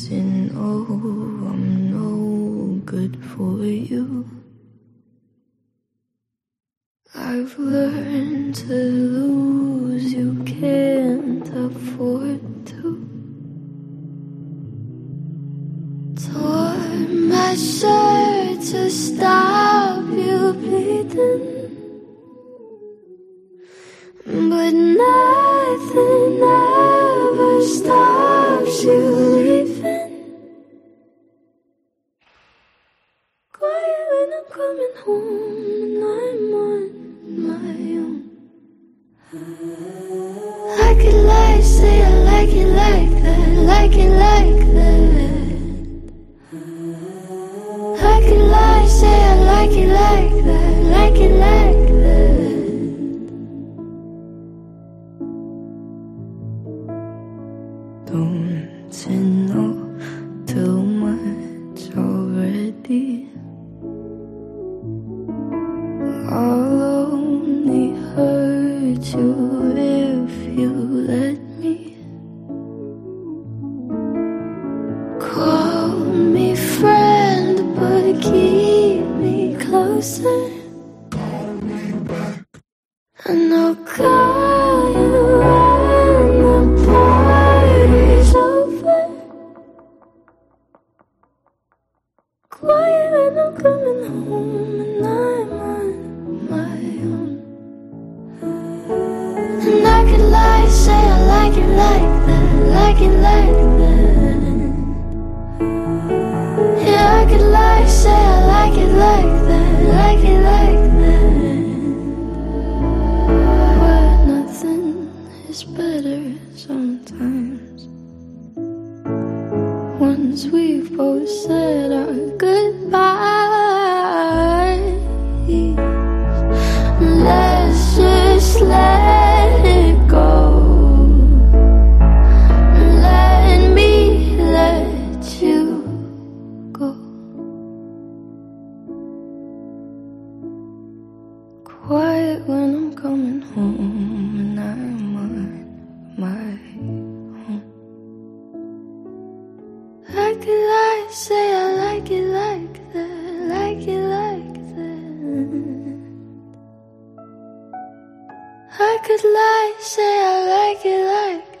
You know oh, I'm no good for you? I've learned to lose, you can't afford to. Tore my shirt to stop you bleeding. But nothing ever stops you coming home and I'm on my own. I could lie, say I like it like that, like it like that. I could lie, say I like it like that, like it like that. Don't you if you let me. Call me friend, but keep me closer. And I'll call you when the party's over. Quiet when I'm coming home and I'm is better sometimes. Once we've both said our goodbyes, let's just let it go. Let me let you go. Quiet when I'm coming home I could lie, say I like it like that, like it like that. I could lie, say I like it